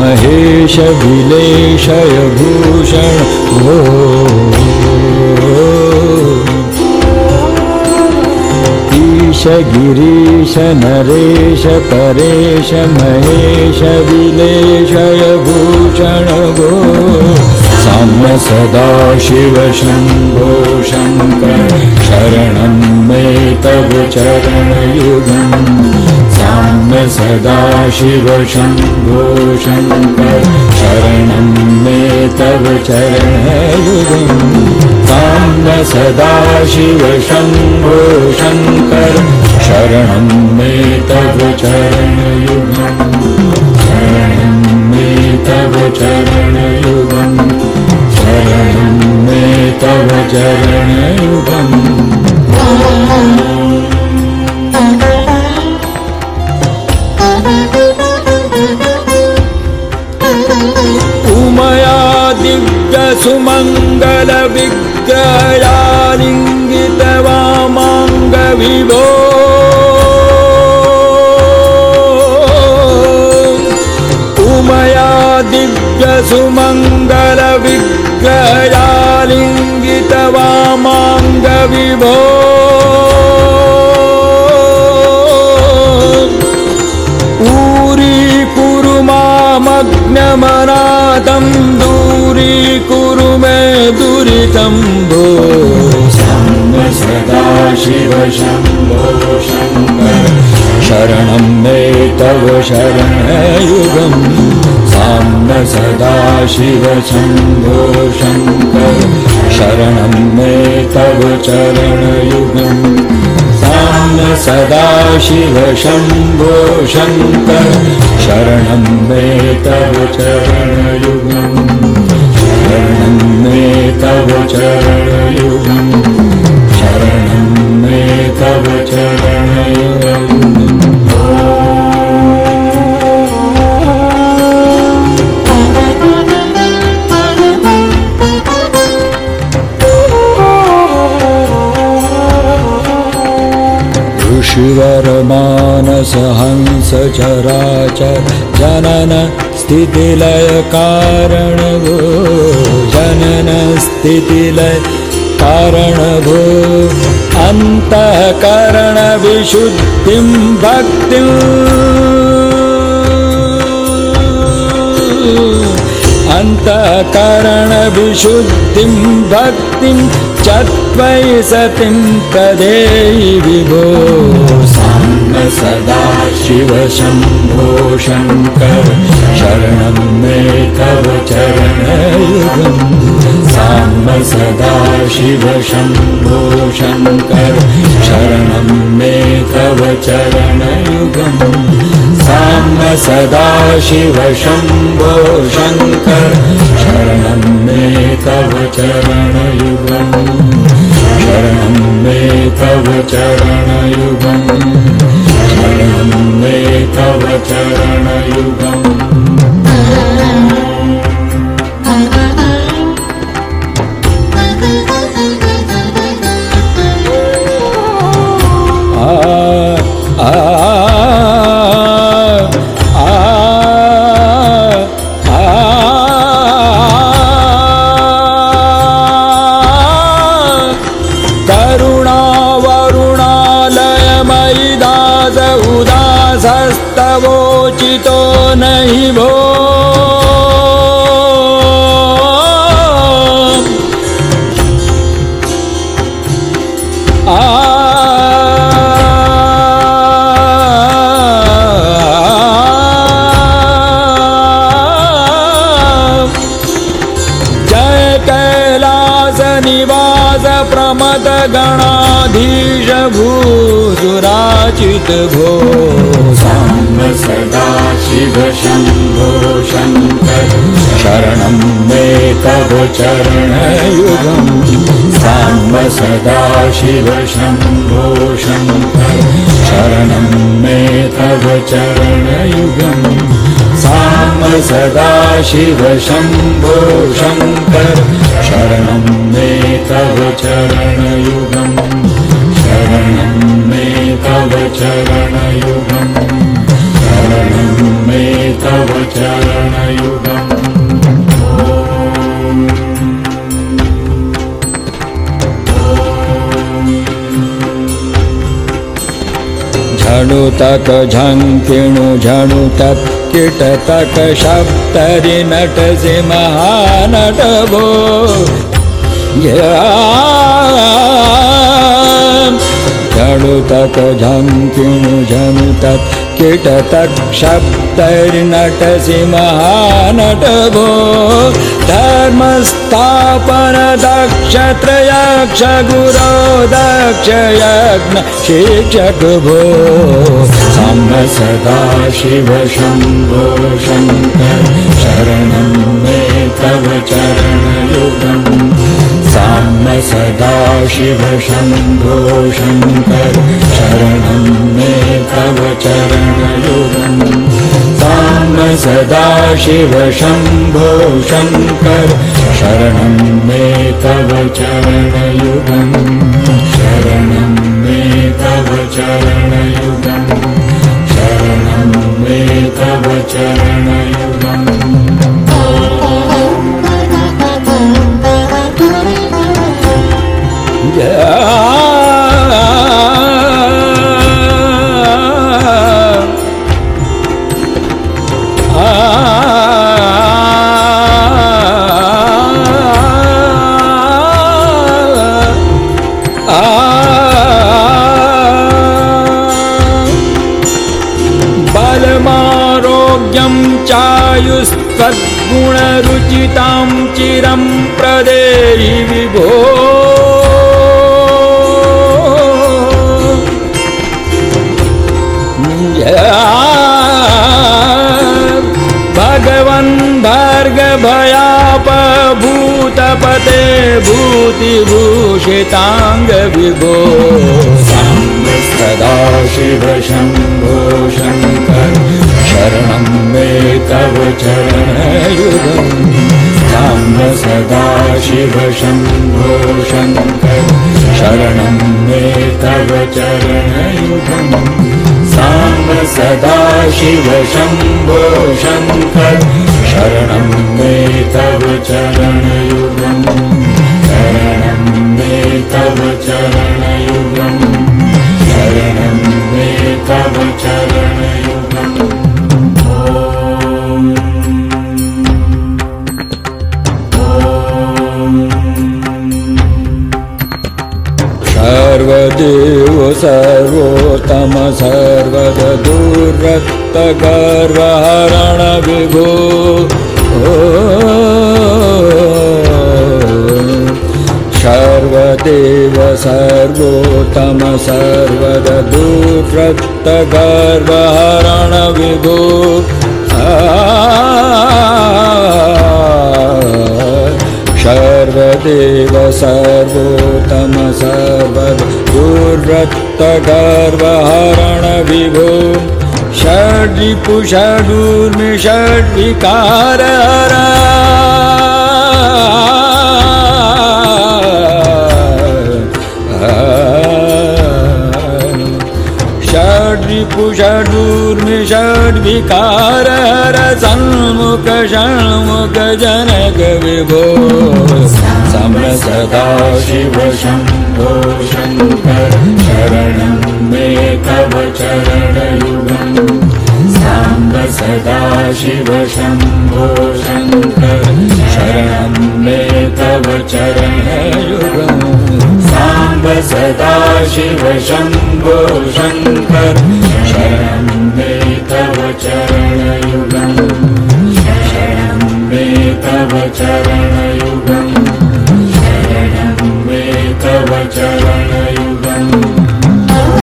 महेश विलेशय भूषण ईश गिरीश नरेश परेश महेश विलेशय भूषण गो सदा शिव शम्भो शङ्कर शरणं मे तव चरणयुगम्। साम्य सदा शिव शम्भो शङ्कर शरणं मे तव चरणयुगम्। साम्य सदा शिव शम्भो शङ्कर शरणं मे तव चरणयुगम्। शरणं मे तव चरणयुगम् तव चरणयुगम् उमया दिव्यसुमङ्गलविग्रयालिङ्गित वामाङ्गविभो उमया दिव्यसुमङ्गलविग्रयालिङ्गित वामाङ्गविभो ूरीकुरु मामग्नमनादं दूरीकुरु मे दुरितं भो शरणं मे तव शरणयुगम् सदा शिव शम्भो शङ्कर शरणं मे तव चरणयुगम्। साम्य सदा शिव शम्भो शरणं मे तव चरणयुगम्। शरणं मे तव चरणयुगम्। शरणं मे तव चरणयुगम् ऋषिवरमानस हंस चराचर जनन स्थितिलय कारण भो जनन स्थितिलय कारण भो अन्तःकरण विशुद्धिं भक्तिम् सतिं तदेहि विभो सदा शिव शम्भो शङ्कर शरणं मे तव चरणयुगम्। साम्य सदा शिव शम्भो शङ्कर शरणं मे तव चरणयुगम्। साम्य सदा शिव शम्भो शङ्कर शरणं मे तव चरणयुगम्। शरणं मे तव चरणयुगम् तव चरणयुगम् उदासस्तवोचितो नहि भो। जय गणाधीश भूसुराचित भो साम्य सदा शिव शम्भो शङ्कर शरणं मे तव चरणयुगम् साम्य सदा शिव शम्भो शङ्कर शरणं मे तव चरणयुगम् साम्य सदा शिव शम्भो शङ्कर तव चरणयुगम् शरणं मे तव चरणयुगम् शरणं मे तव चरणयुगम् झणुतक झङ्किणु झणुतत् किटतक शब्दरि नटसि महानटभो झणुतक झङ्किणु झणुतत् किटतक् शब्दैर्नटसि महानटभो धर्मस्थापन दक्षत्रयक्ष गुरो दक्षयज्ञ भो साम्ब सदा शिव शम्भो शङ्कर शरणं मे तव चरणयुगम्। साम्ब सदा शिव शम्भो शङ्कर। शरणं मे तव चरणयुगम्। साम्ब सदा शिव शम्भो शङ्कर। शरणं मे तव चरणयुगम्। शरणं मे तव चरणयुगम्। शरणं मे तव चरणयुगम् बलमारोग्यं चायुस्त्वद्गुणरुचितां चिरं प्रदेहि विभो। भगवन् भर्गभयापभूतपते भूतिभूषिताङ्गविभो। सदा शिव शम्भो शङ्कर शरणं मे तव चरणयुगम् साम्ब सदा शिव शम्भो शङ्कर। शरणं मे तव साम्ब सदा शिव शम्भो शङ्कर। शरणं मे तव चरणयुगम् सर्वदेव सर्वोत्तम सर्वदूरक्तगर्वहरण विभो। सर्वदेव सर्वोत्तम सर्वदूरक्तगर्वहरण विभो सर्वदेव सर्वोत्तम सर्वदूरक्तगर्वहरण विभो षड्रिपुषडूर्मि षड्विकार षड्रिपुषडूर्मि षड्विकार सन्मुख षण्मुख जनक विभो सम सदा शिव शम्भो शङ्कर शरणं मे तव चरणयुगम्। साम्ब सदा शिव शम्भो शङ्कर शरणं मे तव चरणयुगम्। साम्ब सदा शिव शम्भो शङ्कर तव चरणयुगम् शरणं मे तव चरण